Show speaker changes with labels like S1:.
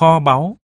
S1: kho báu.